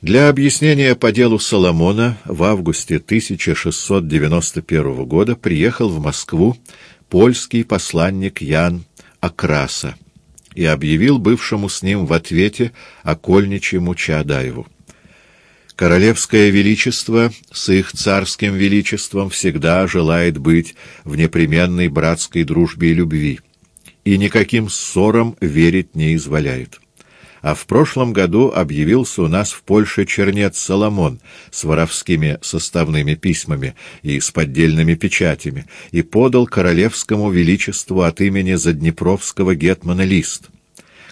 Для объяснения по делу Соломона в августе 1691 года приехал в Москву польский посланник Ян Акраса и объявил бывшему с ним в ответе окольничьему Чаадаеву. Королевское величество с их царским величеством всегда желает быть в непременной братской дружбе и любви, и никаким ссорам верить не изволяет. А в прошлом году объявился у нас в Польше чернец Соломон с воровскими составными письмами и с поддельными печатями и подал королевскому величеству от имени Заднепровского гетмана лист —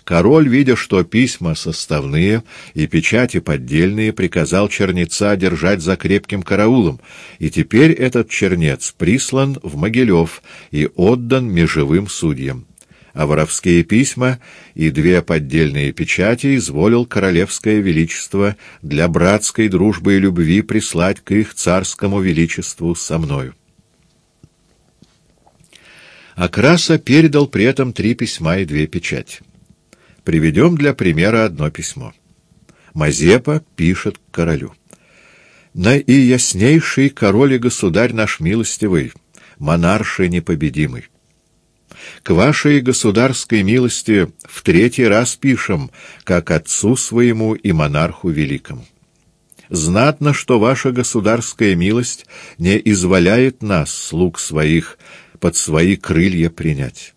Король, видя, что письма составные и печати поддельные, приказал чернеца держать за крепким караулом, и теперь этот чернец прислан в Могилев и отдан межевым судьям. А воровские письма и две поддельные печати изволил королевское величество для братской дружбы и любви прислать к их царскому величеству со мною. Акраса передал при этом три письма и две печати. Приведем для примера одно письмо. Мазепа пишет королю. «Наияснейший король и государь наш милостивый, монарший непобедимый. К вашей государской милости в третий раз пишем, как отцу своему и монарху великому. Знатно, что ваша государская милость не изволяет нас, слуг своих, под свои крылья принять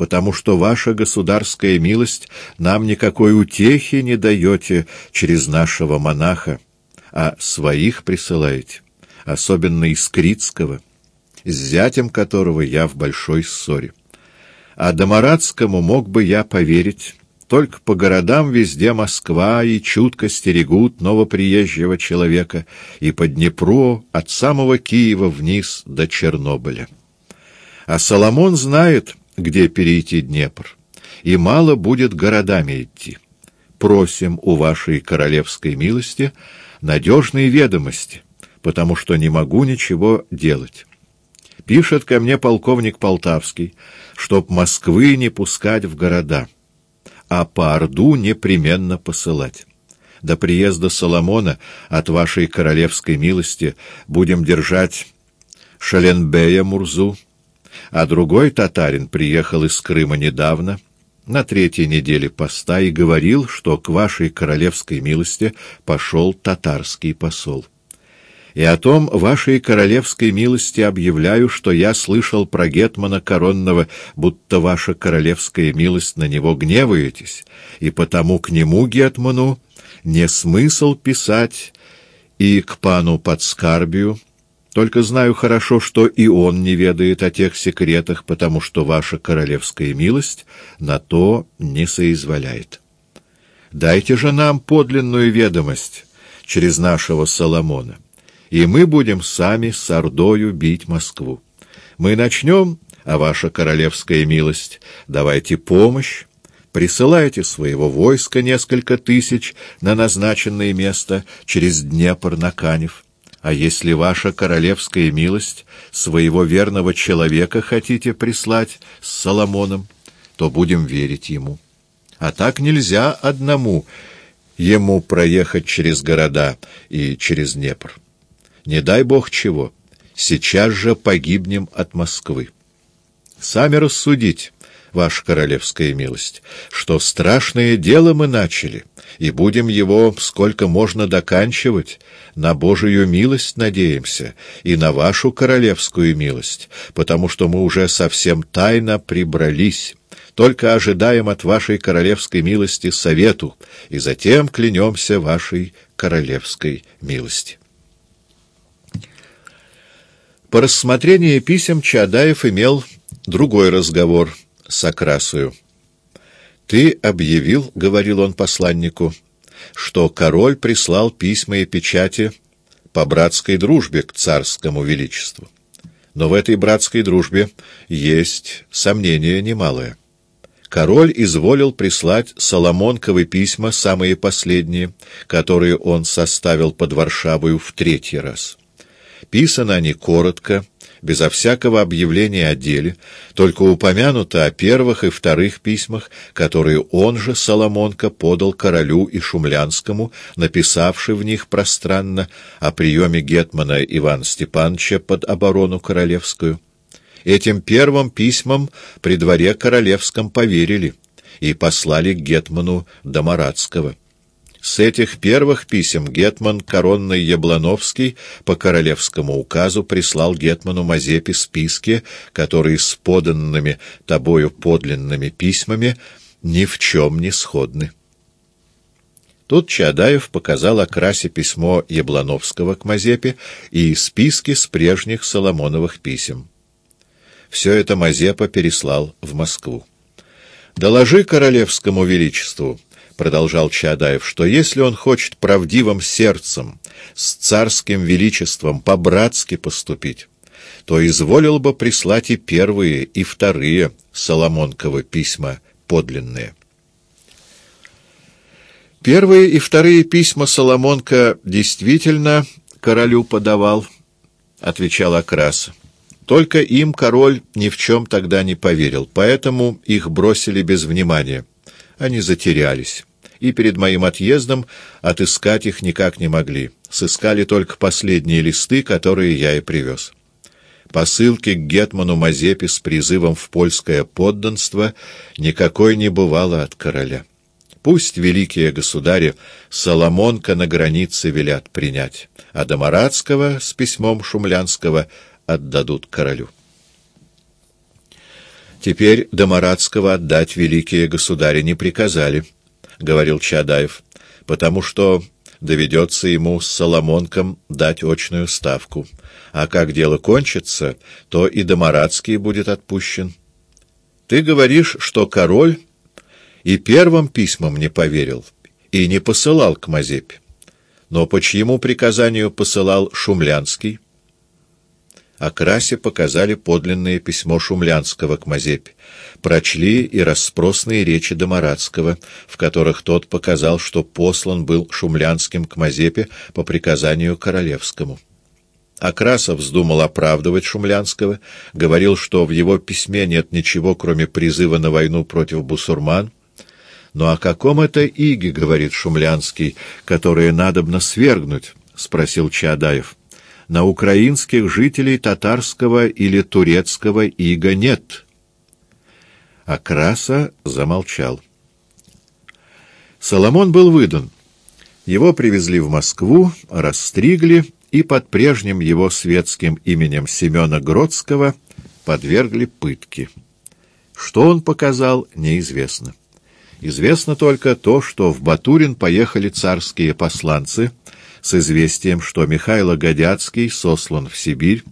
потому что ваша государская милость нам никакой утехи не даете через нашего монаха, а своих присылаете, особенно из Критского, с зятем которого я в большой ссоре. А Домарадскому мог бы я поверить, только по городам везде Москва и чутко стерегут новоприезжего человека, и по Днепру от самого Киева вниз до Чернобыля. А Соломон знает, где перейти Днепр, и мало будет городами идти. Просим у вашей королевской милости надежные ведомости, потому что не могу ничего делать. Пишет ко мне полковник Полтавский, чтоб Москвы не пускать в города, а по Орду непременно посылать. До приезда Соломона от вашей королевской милости будем держать Шаленбея Мурзу, а другой татарин приехал из Крыма недавно, на третьей неделе поста, и говорил, что к вашей королевской милости пошел татарский посол. И о том вашей королевской милости объявляю, что я слышал про Гетмана Коронного, будто ваша королевская милость на него гневаетесь, и потому к нему, Гетману, не смысл писать и к пану Подскарбию, только знаю хорошо, что и он не ведает о тех секретах, потому что ваша королевская милость на то не соизволяет. Дайте же нам подлинную ведомость через нашего Соломона, и мы будем сами с Ордою бить Москву. Мы начнем, а ваша королевская милость, давайте помощь, присылайте своего войска несколько тысяч на назначенное место через Днепр на Канев. А если ваша королевская милость своего верного человека хотите прислать с Соломоном, то будем верить ему. А так нельзя одному ему проехать через города и через Днепр. Не дай бог чего, сейчас же погибнем от Москвы. Сами рассудить, ваша королевская милость, что страшное дело мы начали, и будем его сколько можно доканчивать, на Божию милость надеемся и на вашу королевскую милость, потому что мы уже совсем тайно прибрались, только ожидаем от вашей королевской милости совету, и затем клянемся вашей королевской милости. По рассмотрении писем Чадаев имел другой разговор — с Акрасою. «Ты объявил, — говорил он посланнику, — что король прислал письма и печати по братской дружбе к царскому величеству. Но в этой братской дружбе есть сомнение немалое. Король изволил прислать Соломонковы письма, самые последние, которые он составил под Варшавою в третий раз. Писаны они коротко, безо всякого объявления о деле, только упомянуто о первых и вторых письмах, которые он же, Соломонка, подал королю и Шумлянскому, написавший в них пространно о приеме гетмана Ивана Степановича под оборону королевскую. Этим первым письмам при дворе королевском поверили и послали к гетману Домарадского. С этих первых писем гетман Коронный Яблановский по королевскому указу прислал гетману Мазепе списки, которые с поданными тобою подлинными письмами ни в чем не сходны. Тут Чадаев показал окрасе письмо Яблановского к Мазепе и списки с прежних Соломоновых писем. Все это Мазепа переслал в Москву. «Доложи королевскому величеству», продолжал Чадаев, что если он хочет правдивым сердцем, с царским величеством по-братски поступить, то изволил бы прислать и первые, и вторые Соломонковы письма подлинные. Первые и вторые письма Соломонка действительно королю подавал, — отвечал Акрас. Только им король ни в чем тогда не поверил, поэтому их бросили без внимания. Они затерялись и перед моим отъездом отыскать их никак не могли. Сыскали только последние листы, которые я и привез. Посылки к Гетману Мазепе с призывом в польское подданство никакой не бывало от короля. Пусть великие государи Соломонка на границе велят принять, а Домарадского с письмом Шумлянского отдадут королю. Теперь Домарадского отдать великие государи не приказали —— говорил Чадаев, — потому что доведется ему с Соломонком дать очную ставку. А как дело кончится, то и Домарадский будет отпущен. Ты говоришь, что король и первым письмам не поверил и не посылал к Мазепе. Но по чьему приказанию посылал Шумлянский? О Красе показали подлинное письмо Шумлянского к Мазепе прочли и расспросные речи Домарадского, в которых тот показал, что послан был Шумлянским к Мазепе по приказанию Королевскому. Акрасов вздумал оправдывать Шумлянского, говорил, что в его письме нет ничего, кроме призыва на войну против бусурман. «Ну о каком это иге, — говорит Шумлянский, — которое надобно свергнуть?» — спросил Чаадаев. «На украинских жителей татарского или турецкого ига нет» а Краса замолчал. Соломон был выдан. Его привезли в Москву, расстригли и под прежним его светским именем Семена Гродского подвергли пытке. Что он показал, неизвестно. Известно только то, что в Батурин поехали царские посланцы с известием, что Михайло Годяцкий сослан в Сибирь,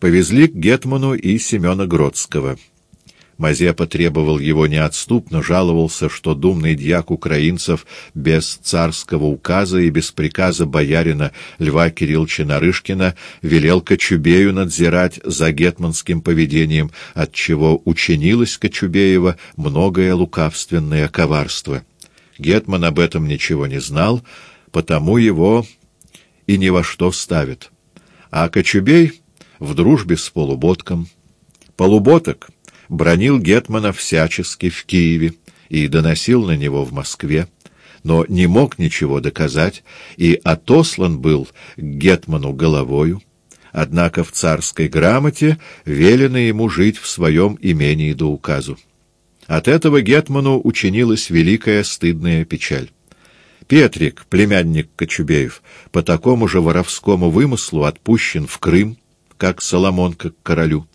повезли к Гетману и Семена Гродского. Мазепа требовал его неотступно, жаловался, что думный дьяк украинцев без царского указа и без приказа боярина Льва Кирилловича Нарышкина велел Кочубею надзирать за гетманским поведением, отчего учинилось Кочубеева многое лукавственное коварство. Гетман об этом ничего не знал, потому его и ни во что ставит. А Кочубей в дружбе с полуботком. Полуботок — бронил Гетмана всячески в Киеве и доносил на него в Москве, но не мог ничего доказать и отослан был к Гетману головою, однако в царской грамоте велено ему жить в своем имении до указу. От этого Гетману учинилась великая стыдная печаль. Петрик, племянник Кочубеев, по такому же воровскому вымыслу отпущен в Крым, как Соломонка к королю,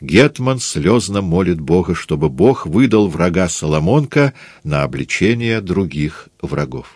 Гетман слезно молит Бога, чтобы Бог выдал врага Соломонка на обличение других врагов.